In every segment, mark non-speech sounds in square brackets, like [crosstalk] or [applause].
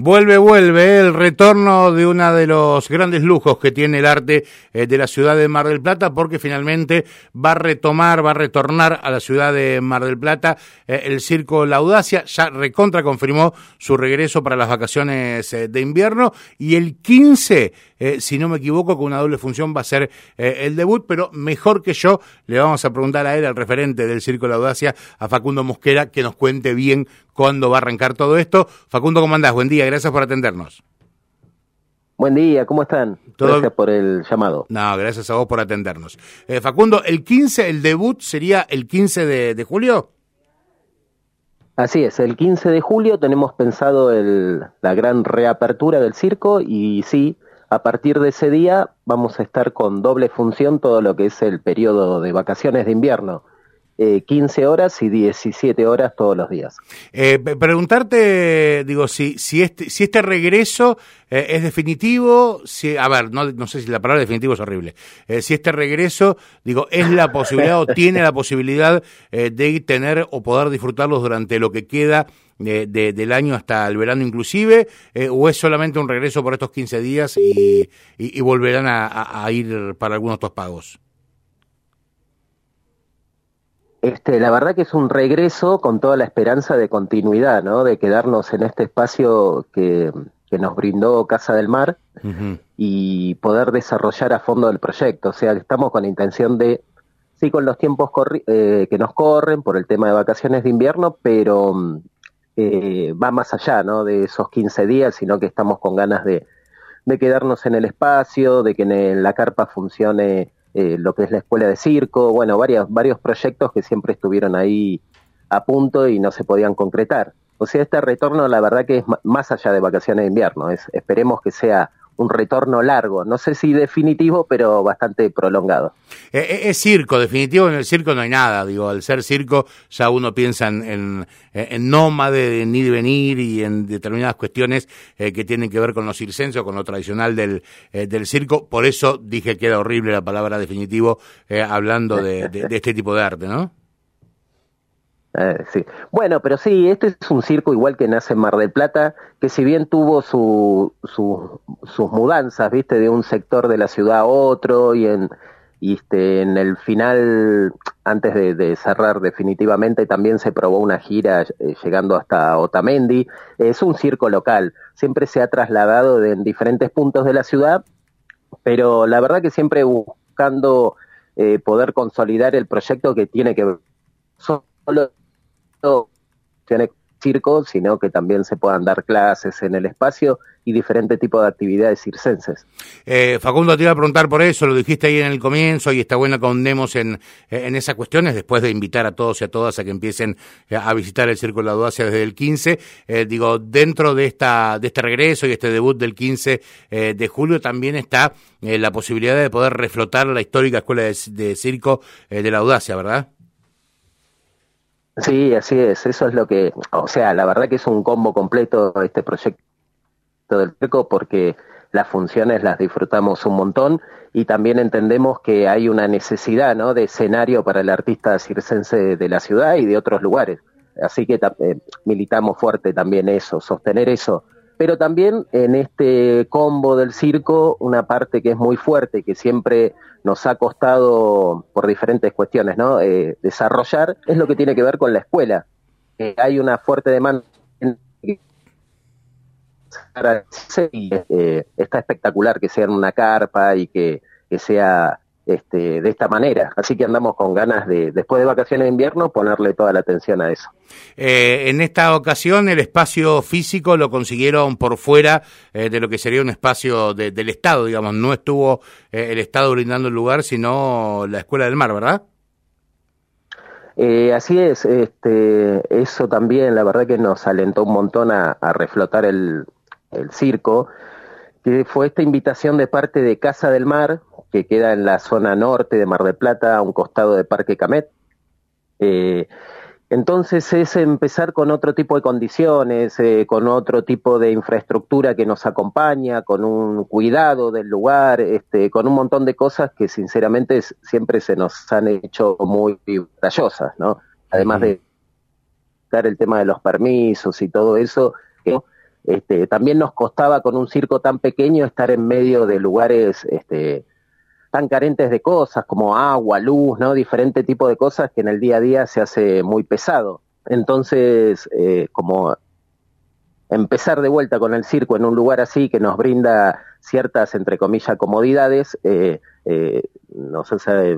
Vuelve, vuelve el retorno de uno de los grandes lujos que tiene el arte eh, de la ciudad de Mar del Plata, porque finalmente va a retomar, va a retornar a la ciudad de Mar del Plata eh, el Circo La Audacia. Ya recontra confirmó su regreso para las vacaciones eh, de invierno y el 15, si no me equivoco, con una doble función va a ser el debut, pero mejor que yo le vamos a preguntar a él, al referente del Circo La Audacia, a Facundo Mosquera, que nos cuente bien cuándo va a arrancar todo esto. Facundo, ¿cómo andás? Buen día gracias por atendernos. Buen día, ¿cómo están? Gracias por el llamado. No, gracias a vos por atendernos. Eh, Facundo, el 15, el debut sería el 15 de, julio. Así es, el 15 de julio tenemos pensado el, la gran reapertura del circo y sí, a partir de ese día vamos a estar con doble función todo lo que es el periodo de vacaciones de invierno eh, 15 horas y 17 horas todos los días. Eh, preguntarte, digo, si, si, este, si este regreso eh, es definitivo, si, a ver, no, no sé si la palabra definitivo es horrible, eh, si este regreso, digo, es la [laughs] posibilidad o tiene la posibilidad de tener o poder disfrutarlos durante lo que queda de, del año hasta el verano inclusive, o es solamente un regreso por estos 15 días y, y, volverán a, a, ir para algunos otros pagos? Este, la verdad que es un regreso con toda la esperanza de continuidad, ¿no? De quedarnos en este espacio que, nos brindó Casa del Mar y poder desarrollar a fondo el proyecto. O sea, estamos con la intención de, sí, con los tiempos eh, que nos corren por el tema de vacaciones de invierno, pero eh, va más allá, ¿no? De esos 15 días, sino que estamos con ganas de, de quedarnos en el espacio, de que en la carpa funcione eh, lo que es la escuela de circo, bueno, varios, varios proyectos que siempre estuvieron ahí a punto y no se podían concretar. O sea, este retorno la verdad que es más allá de vacaciones de invierno, es, esperemos que sea un retorno largo, no sé si definitivo, pero bastante prolongado. Eh, eh, es, circo, definitivo en el circo no hay nada, digo, al ser circo ya uno piensa en, en, nómade, en ir y venir y en determinadas cuestiones eh, que tienen que ver con los circenses o con lo tradicional del, del circo, por eso dije que era horrible la palabra definitivo hablando de este tipo de arte, ¿no? Eh, sí. Bueno, pero sí, este es un circo igual que nace en Mar del Plata, que si bien tuvo su, sus mudanzas, viste, de un sector de la ciudad a otro y en, este, en el final, antes de, cerrar definitivamente, también se probó una gira eh, llegando hasta Otamendi. Es un circo local, siempre se ha trasladado en diferentes puntos de la ciudad, pero la verdad que siempre buscando eh, poder consolidar el proyecto que tiene que ver solo circo, sino que también se puedan dar clases en el espacio y diferentes tipos de actividades circenses. Eh, Facundo, te iba a preguntar por eso, lo dijiste ahí en el comienzo y está bueno que ahondemos en, en esas cuestiones después de invitar a todos y a todas a que empiecen eh, a visitar el Circo de la Audacia desde el 15. Eh, digo, dentro de, esta, de este regreso y este debut del 15 de julio también está la posibilidad de poder reflotar la histórica Escuela de Circo de la Audacia, ¿verdad? Sí, así es, eso es lo que, o sea, la verdad que es un combo completo este proyecto del circo porque las funciones las disfrutamos un montón y también entendemos que hay una necesidad ¿no? de escenario para el artista circense de la ciudad y de otros lugares. Así que militamos fuerte también eso, sostener eso pero también en este combo del circo una parte que es muy fuerte, que siempre nos ha costado por diferentes cuestiones, ¿no? Eh, desarrollar, es lo que tiene que ver con la escuela. hay una fuerte demanda y eh, está espectacular que sea en una carpa y que, que sea este, de esta manera. Así que andamos con ganas de, después de vacaciones de invierno, ponerle toda la atención a eso. Eh, en esta ocasión el espacio físico lo consiguieron por fuera eh, de lo que sería un espacio del Estado, digamos, no estuvo eh, el Estado brindando el lugar, sino la Escuela del Mar, ¿verdad? así es, este, eso también la verdad que nos alentó un montón a, reflotar el, el circo, que fue esta invitación de parte de Casa del Mar, que queda en la zona norte de Mar del Plata, a un costado de Parque Camet. Eh, entonces es empezar con otro tipo de condiciones, eh, con otro tipo de infraestructura que nos acompaña, con un cuidado del lugar, este, con un montón de cosas que sinceramente siempre se nos han hecho muy batallosas, ¿no? Además de dar el tema de los permisos y todo eso, este, también nos costaba con un circo tan pequeño estar en medio de lugares este, tan carentes de cosas como agua, luz, ¿no? Diferente tipo de cosas que en el día a día se hace muy pesado. Entonces, eh, como empezar de vuelta con el circo en un lugar así que nos brinda ciertas, entre comillas, comodidades, eh, eh, nos hace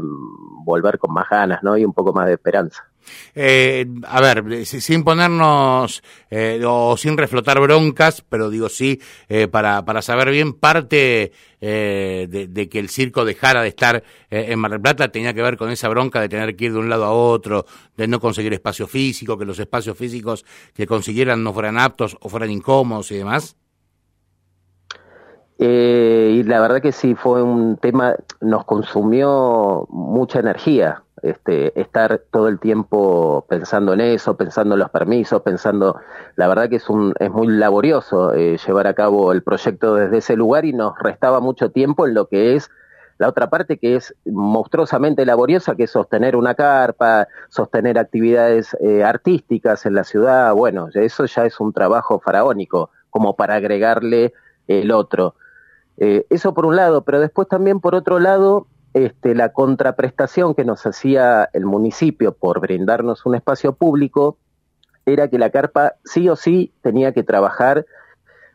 volver con más ganas, ¿no? Y un poco más de esperanza. Eh, a ver, sin ponernos eh, o sin reflotar broncas, pero digo sí, eh, para, para saber bien, parte eh, de, que el circo dejara de estar eh, en Mar del Plata tenía que ver con esa bronca de tener que ir de un lado a otro, de no conseguir espacio físico, que los espacios físicos que consiguieran no fueran aptos o fueran incómodos y demás. Y la verdad que sí fue un tema, nos consumió mucha energía, este, estar todo el tiempo pensando en eso, pensando en los permisos, pensando, la verdad que es un, es muy laborioso eh, llevar a cabo el proyecto desde ese lugar y nos restaba mucho tiempo en lo que es la otra parte que es monstruosamente laboriosa, que es sostener una carpa, sostener actividades eh, artísticas en la ciudad, bueno, eso ya es un trabajo faraónico, como para agregarle el otro. Eh, eso por un lado, pero después también por otro lado, este, la contraprestación que nos hacía el municipio por brindarnos un espacio público era que la carpa sí o sí tenía que trabajar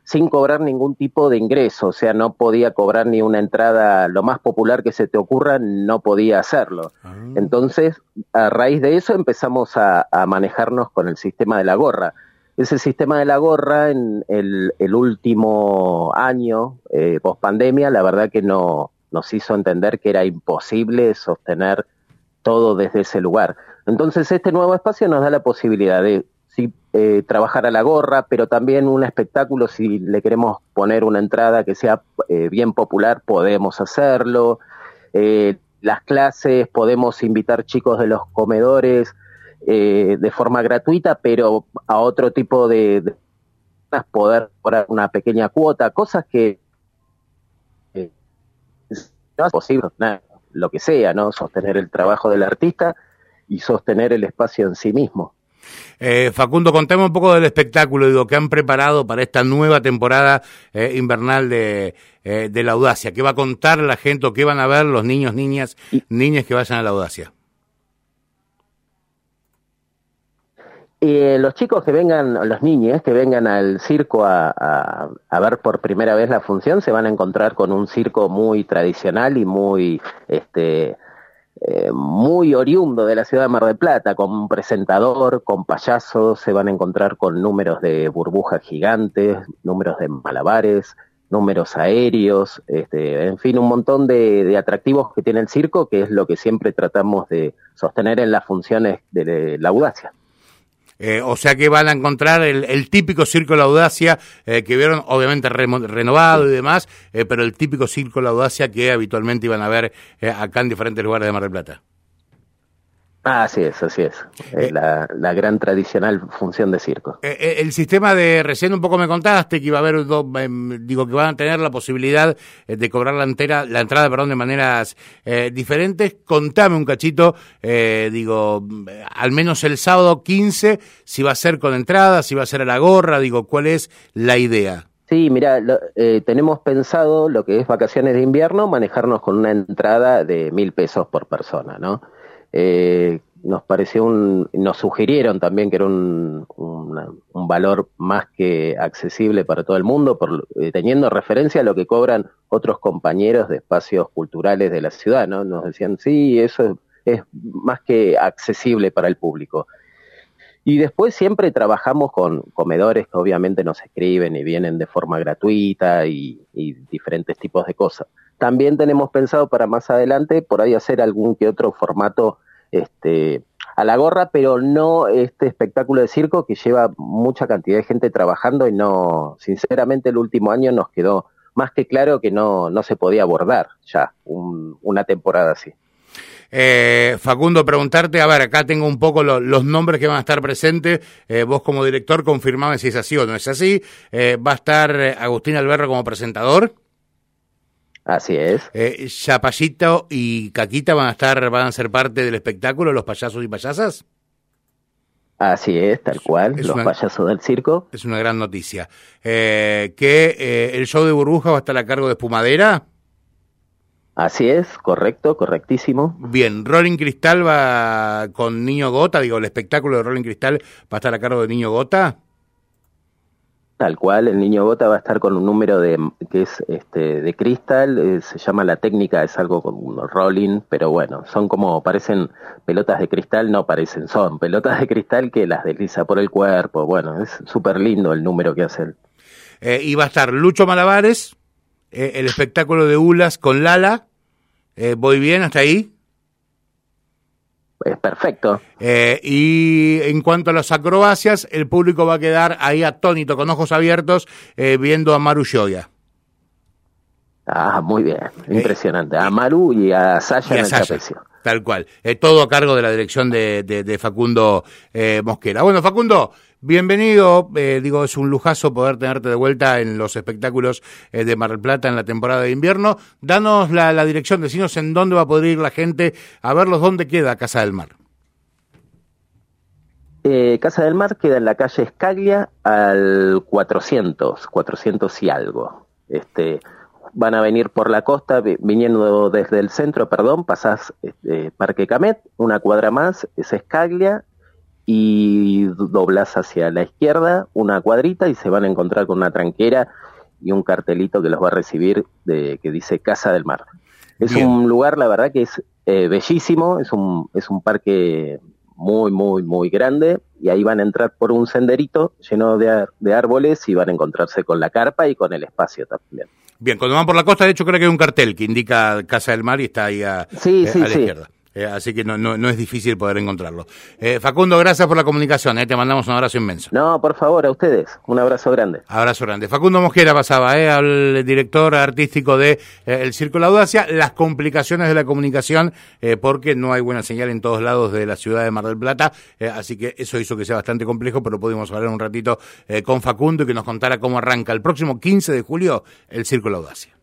sin cobrar ningún tipo de ingreso, o sea, no podía cobrar ni una entrada, lo más popular que se te ocurra, no podía hacerlo. Ah. Entonces, a raíz de eso empezamos a, a manejarnos con el sistema de la gorra ese sistema de la gorra en el, último año, eh, post pandemia, la verdad que no, nos hizo entender que era imposible sostener todo desde ese lugar. Entonces este nuevo espacio nos da la posibilidad de eh, trabajar a la gorra, pero también un espectáculo, si le queremos poner una entrada que sea eh, bien popular, podemos hacerlo. Eh, las clases, podemos invitar chicos de los comedores de forma gratuita, pero a otro tipo de, de poder cobrar una pequeña cuota, cosas que no es posible, lo que sea, ¿no? Sostener el trabajo del artista y sostener el espacio en sí mismo. Eh, Facundo, contame un poco del espectáculo, digo, que han preparado para esta nueva temporada eh, invernal de, eh, de la audacia. ¿Qué va a contar la gente o qué van a ver los niños, niñas, niñas que vayan a la audacia? Los chicos que vengan, los niños que vengan al circo a, a, ver por primera vez la función, se van a encontrar con un circo muy tradicional y muy, este, eh, muy oriundo de la ciudad de Mar del Plata, con un presentador, con payasos, se van a encontrar con números de burbujas gigantes, números de malabares, números aéreos, este, en fin, un montón de, atractivos que tiene el circo, que es lo que siempre tratamos de sostener en las funciones de la audacia. Eh, o sea que van a encontrar el, típico Circo de la Audacia eh, que vieron, obviamente renovado y demás, eh, pero el típico Circo de la Audacia que habitualmente iban a ver acá en diferentes lugares de Mar del Plata. Ah, así es, así es. Eh, la, la, gran tradicional función de circo. Eh, eh, el sistema de, recién un poco me contaste que iba a haber, dos, em, digo, que van a tener la posibilidad de cobrar la, entera, la entrada perdón, de maneras diferentes. Contame un cachito, digo, al menos el sábado 15, si va a ser con entrada, si va a ser a la gorra, digo, ¿cuál es la idea? Sí, mira, tenemos pensado lo que es vacaciones de invierno, manejarnos con una entrada de mil pesos por persona, ¿no? Eh, nos pareció un, nos sugirieron también que era un, un, valor más que accesible para todo el mundo, por, eh, teniendo referencia a lo que cobran otros compañeros de espacios culturales de la ciudad, ¿no? Nos decían, sí, eso es, más que accesible para el público. Y después siempre trabajamos con comedores que obviamente nos escriben y vienen de forma gratuita y, y diferentes tipos de cosas. También tenemos pensado para más adelante por ahí hacer algún que otro formato este, a la gorra, pero no este espectáculo de circo que lleva mucha cantidad de gente trabajando y no, sinceramente el último año nos quedó más que claro que no, no se podía abordar ya una temporada así. Eh, Facundo, preguntarte, a ver, acá tengo un poco los nombres que van a estar presentes. Eh, vos como director confirmame si es así o no es así. Eh, ¿Va a estar Agustín Alberro como presentador? Así es. Eh, ¿Chapallito y Caquita van a estar, van a ser parte del espectáculo, los payasos y payasas? Así es, tal cual, los payasos del circo. Es una gran noticia. Eh, ¿Que eh, el show de burbuja va a estar a cargo de Espumadera? Así es, correcto, correctísimo. Bien, Rolling Cristal va con Niño Gota, digo, el espectáculo de Rolling Cristal va a estar a cargo de Niño Gota. Tal cual, el niño gota va a estar con un número de que es este de cristal, eh, se llama la técnica, es algo como rolling, pero bueno, son como parecen pelotas de cristal, no parecen, son pelotas de cristal que las desliza por el cuerpo, bueno, es súper lindo el número que hace. Eh, y va a estar Lucho Malabares, eh, el espectáculo de Ulas con Lala, ¿voy bien hasta ahí? Es perfecto. Eh, y en cuanto a las acrobacias, el público va a quedar ahí atónito, con ojos abiertos, eh, viendo a Maru Shoya. Ah, muy bien, eh, impresionante. a Maru y a Sasha en el Tal cual. todo a cargo de la dirección de, Facundo Mosquera. Bueno, Facundo, Bienvenido, eh, digo, es un lujazo poder tenerte de vuelta en los espectáculos eh, de Mar del Plata en la temporada de invierno. Danos la, dirección, decinos en dónde va a poder ir la gente a verlos, dónde queda Casa del Mar. Eh, Casa del Mar queda en la calle Escaglia al 400, 400 y algo. Este, van a venir por la costa, viniendo desde el centro, perdón, pasás este, Parque Camet, una cuadra más, es Escaglia, y doblas hacia la izquierda una cuadrita y se van a encontrar con una tranquera y un cartelito que los va a recibir de, que dice Casa del Mar. Es un lugar, la verdad, que es eh, bellísimo, es un, es un parque muy, muy, muy grande y ahí van a entrar por un senderito lleno de, de árboles y van a encontrarse con la carpa y con el espacio también. Bien, cuando van por la costa, de hecho, creo que hay un cartel que indica Casa del Mar y está ahí a, sí, sí, la sí. izquierda. Eh, así que no, no, no, es difícil poder encontrarlo. Eh, Facundo, gracias por la comunicación, eh, te mandamos un abrazo inmenso. No, por favor, a ustedes, un abrazo grande. Abrazo grande. Facundo Mosquera pasaba, eh, al director artístico de El Circo La Audacia, las complicaciones de la comunicación, porque no hay buena señal en todos lados de la ciudad de Mar del Plata, así que eso hizo que sea bastante complejo, pero pudimos hablar un ratito con Facundo y que nos contara cómo arranca el próximo 15 de julio el Circo La Audacia.